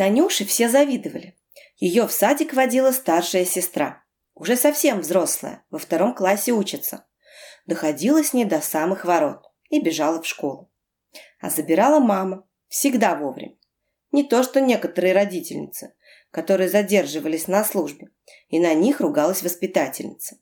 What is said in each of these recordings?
Танюше все завидовали. Ее в садик водила старшая сестра. Уже совсем взрослая, во втором классе учится. Доходила с ней до самых ворот и бежала в школу. А забирала мама, всегда вовремя. Не то, что некоторые родительницы, которые задерживались на службе, и на них ругалась воспитательница.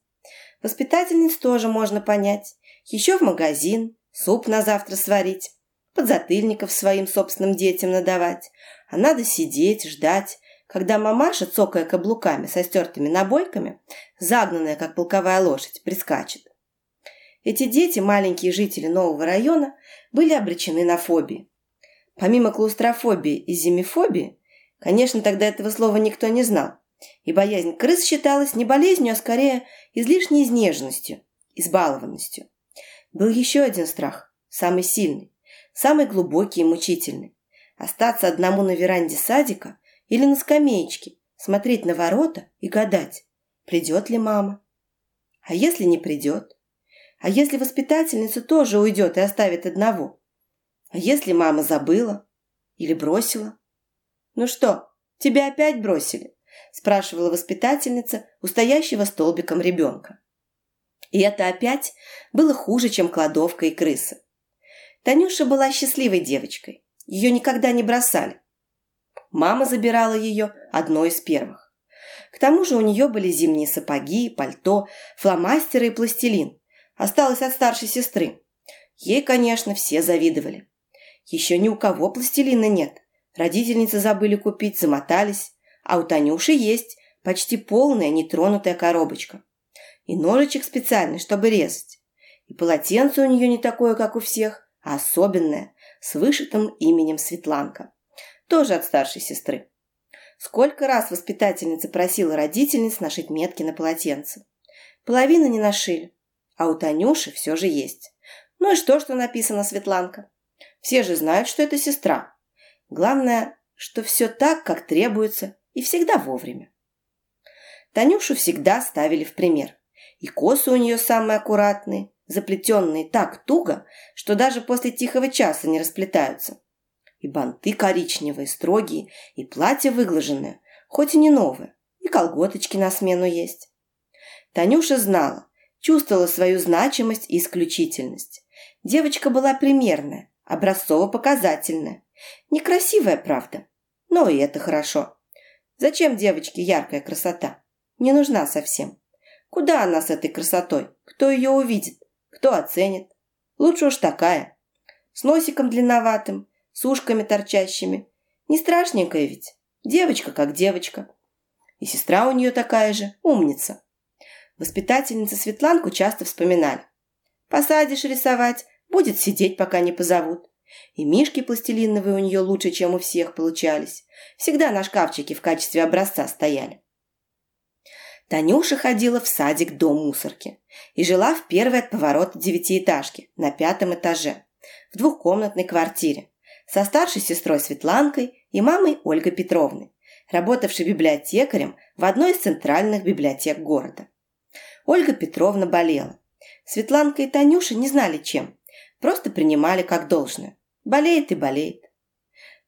Воспитательниц тоже можно понять. Еще в магазин, суп на завтра сварить, подзатыльников своим собственным детям надавать. А надо сидеть, ждать, когда мамаша, цокая каблуками со стертыми набойками, загнанная, как полковая лошадь, прискачет. Эти дети, маленькие жители нового района, были обречены на фобии. Помимо клаустрофобии и зимифобии, конечно, тогда этого слова никто не знал, и боязнь крыс считалась не болезнью, а скорее излишней изнеженностью, избалованностью. Был еще один страх, самый сильный, самый глубокий и мучительный. Остаться одному на веранде садика или на скамеечке, смотреть на ворота и гадать, придет ли мама. А если не придет? А если воспитательница тоже уйдет и оставит одного? А если мама забыла или бросила? Ну что, тебя опять бросили? спрашивала воспитательница у стоящего столбиком ребенка. И это опять было хуже, чем кладовка и крыса. Танюша была счастливой девочкой. Ее никогда не бросали. Мама забирала ее одной из первых. К тому же у нее были зимние сапоги, пальто, фломастеры и пластилин. Осталось от старшей сестры. Ей, конечно, все завидовали. Еще ни у кого пластилина нет. Родительницы забыли купить, замотались. А у Танюши есть почти полная нетронутая коробочка. И ножичек специальный, чтобы резать. И полотенце у нее не такое, как у всех, а особенное, с вышитым именем Светланка. Тоже от старшей сестры. Сколько раз воспитательница просила родительниц нашить метки на полотенце. Половины не нашили, а у Танюши все же есть. Ну и что, что написано Светланка? Все же знают, что это сестра. Главное, что все так, как требуется, и всегда вовремя. Танюшу всегда ставили в пример. И косы у нее самые аккуратные, заплетенные так туго, что даже после тихого часа не расплетаются. И банты коричневые, строгие, и платье выглаженное, хоть и не новое, и колготочки на смену есть. Танюша знала, чувствовала свою значимость и исключительность. Девочка была примерная, образцово-показательная. Некрасивая, правда, но и это хорошо. Зачем девочке яркая красота? Не нужна совсем. Куда она с этой красотой? Кто ее увидит? Кто оценит? Лучше уж такая. С носиком длинноватым, с ушками торчащими. Не страшненькая ведь. Девочка как девочка. И сестра у нее такая же, умница. Воспитательница Светланку часто вспоминали. Посадишь рисовать, будет сидеть, пока не позовут. И мишки пластилиновые у нее лучше, чем у всех получались. Всегда на шкафчике в качестве образца стояли. Танюша ходила в садик до мусорки и жила в первой от поворота девятиэтажки на пятом этаже, в двухкомнатной квартире, со старшей сестрой Светланкой и мамой Ольгой Петровной, работавшей библиотекарем в одной из центральных библиотек города. Ольга Петровна болела. Светланка и Танюша не знали чем, просто принимали как должное. Болеет и болеет.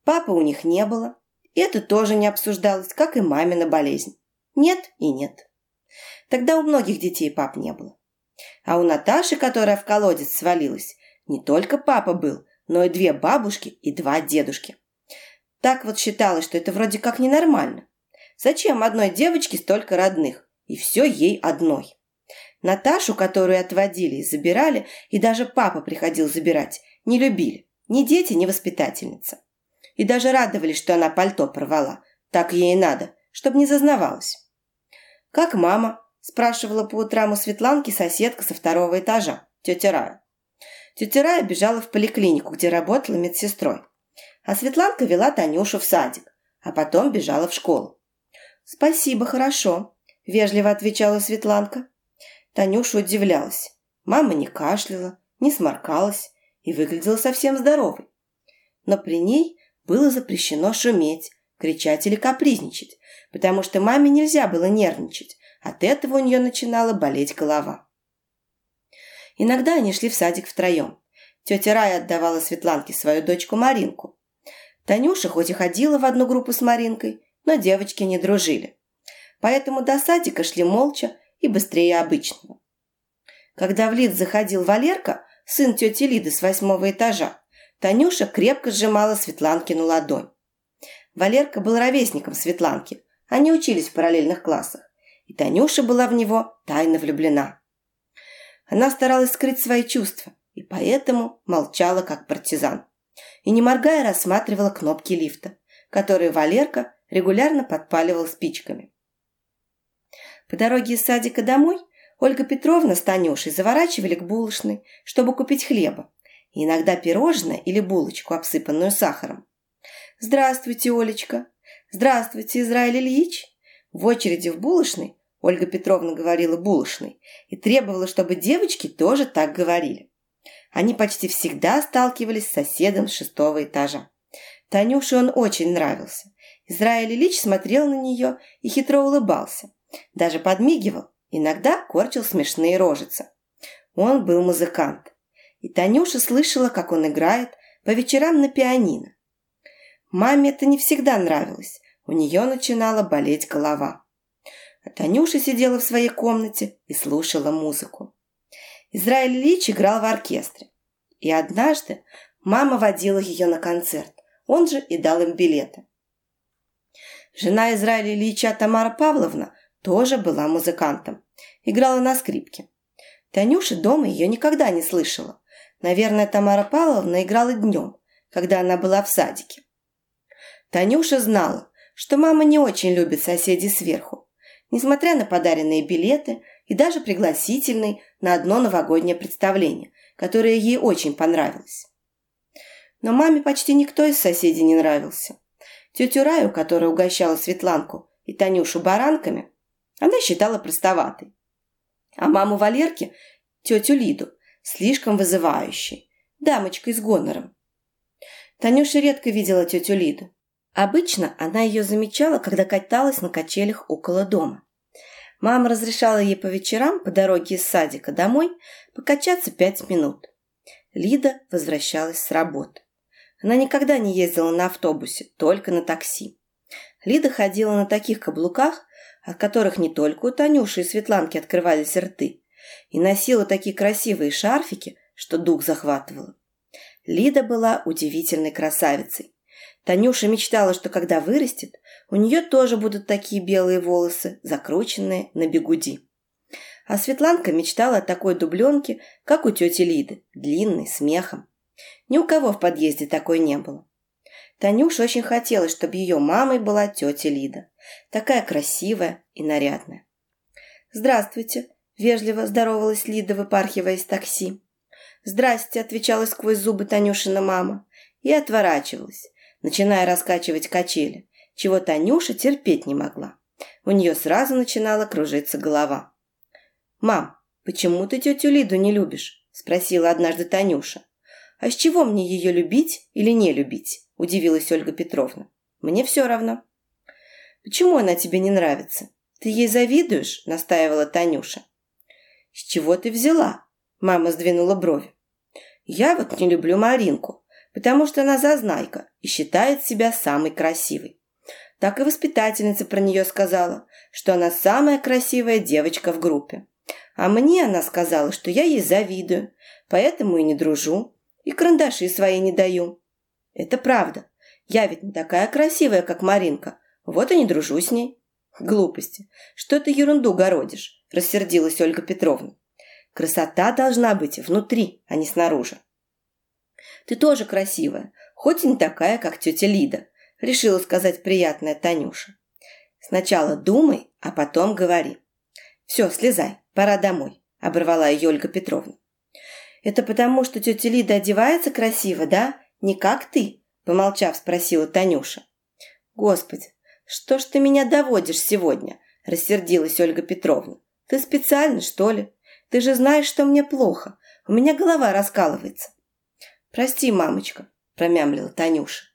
Папы у них не было, и это тоже не обсуждалось, как и мамина болезнь. Нет и нет. Тогда у многих детей пап не было. А у Наташи, которая в колодец свалилась, не только папа был, но и две бабушки и два дедушки. Так вот считалось, что это вроде как ненормально. Зачем одной девочке столько родных? И все ей одной. Наташу, которую отводили и забирали, и даже папа приходил забирать, не любили. Ни дети, ни воспитательница. И даже радовались, что она пальто порвала. Так ей и надо, чтобы не зазнавалась. «Как мама?» – спрашивала по утрам у Светланки соседка со второго этажа, тетя Рая. Тетя Рая бежала в поликлинику, где работала медсестрой. А Светланка вела Танюшу в садик, а потом бежала в школу. «Спасибо, хорошо», – вежливо отвечала Светланка. Танюша удивлялась. Мама не кашляла, не сморкалась и выглядела совсем здоровой. Но при ней было запрещено шуметь, кричать или капризничать, потому что маме нельзя было нервничать. От этого у нее начинала болеть голова. Иногда они шли в садик втроем. Тетя Рая отдавала Светланке свою дочку Маринку. Танюша хоть и ходила в одну группу с Маринкой, но девочки не дружили. Поэтому до садика шли молча и быстрее обычного. Когда в лифт заходил Валерка, сын тети Лиды с восьмого этажа, Танюша крепко сжимала Светланкину ладонь. Валерка был ровесником Светланки, они учились в параллельных классах, и Танюша была в него тайно влюблена. Она старалась скрыть свои чувства, и поэтому молчала, как партизан. И не моргая рассматривала кнопки лифта, которые Валерка регулярно подпаливал спичками. По дороге из садика домой Ольга Петровна с Танюшей заворачивали к булочной, чтобы купить хлеба, и иногда пирожное или булочку, обсыпанную сахаром. «Здравствуйте, Олечка!» «Здравствуйте, Израиль Ильич!» В очереди в булочной Ольга Петровна говорила булочной и требовала, чтобы девочки тоже так говорили. Они почти всегда сталкивались с соседом с шестого этажа. Танюше он очень нравился. Израиль Ильич смотрел на нее и хитро улыбался. Даже подмигивал, иногда корчил смешные рожицы. Он был музыкант. И Танюша слышала, как он играет по вечерам на пианино. Маме это не всегда нравилось. У нее начинала болеть голова. А Танюша сидела в своей комнате и слушала музыку. Израиль Ильич играл в оркестре. И однажды мама водила ее на концерт. Он же и дал им билеты. Жена Израиля Ильича Тамара Павловна тоже была музыкантом. Играла на скрипке. Танюша дома ее никогда не слышала. Наверное, Тамара Павловна играла днем, когда она была в садике. Танюша знала, что мама не очень любит соседей сверху, несмотря на подаренные билеты и даже пригласительный на одно новогоднее представление, которое ей очень понравилось. Но маме почти никто из соседей не нравился. Тетю Раю, которая угощала Светланку и Танюшу баранками, она считала простоватой. А маму Валерки, тетю Лиду, слишком вызывающей, дамочкой с гонором. Танюша редко видела тетю Лиду. Обычно она ее замечала, когда каталась на качелях около дома. Мама разрешала ей по вечерам по дороге из садика домой покачаться пять минут. Лида возвращалась с работы. Она никогда не ездила на автобусе, только на такси. Лида ходила на таких каблуках, от которых не только у Танюши и Светланки открывались рты, и носила такие красивые шарфики, что дух захватывало. Лида была удивительной красавицей. Танюша мечтала, что когда вырастет, у нее тоже будут такие белые волосы, закрученные на бегуди. А Светланка мечтала о такой дубленке, как у тети Лиды, длинной, с мехом. Ни у кого в подъезде такой не было. Танюше очень хотелось, чтобы ее мамой была тетя Лида. Такая красивая и нарядная. «Здравствуйте», – вежливо здоровалась Лида, выпархивая из такси. «Здрасте», – отвечала сквозь зубы Танюшина мама и отворачивалась, начиная раскачивать качели, чего Танюша терпеть не могла. У нее сразу начинала кружиться голова. «Мам, почему ты тетю Лиду не любишь?» – спросила однажды Танюша. «А с чего мне ее любить или не любить?» – удивилась Ольга Петровна. «Мне все равно». «Почему она тебе не нравится? Ты ей завидуешь?» – настаивала Танюша. «С чего ты взяла?» – мама сдвинула брови. «Я вот не люблю Маринку, потому что она зазнайка и считает себя самой красивой. Так и воспитательница про нее сказала, что она самая красивая девочка в группе. А мне она сказала, что я ей завидую, поэтому и не дружу и карандаши свои не даю. Это правда. Я ведь не такая красивая, как Маринка. Вот и не дружу с ней. Глупости. Что ты ерунду городишь? Рассердилась Ольга Петровна. Красота должна быть внутри, а не снаружи. Ты тоже красивая, хоть и не такая, как тетя Лида, решила сказать приятная Танюша. Сначала думай, а потом говори. Все, слезай, пора домой, оборвала ее Ольга Петровна. «Это потому, что тетя Лида одевается красиво, да? Не как ты?» Помолчав, спросила Танюша. «Господи, что ж ты меня доводишь сегодня?» Рассердилась Ольга Петровна. «Ты специально, что ли? Ты же знаешь, что мне плохо. У меня голова раскалывается». «Прости, мамочка», промямлила Танюша.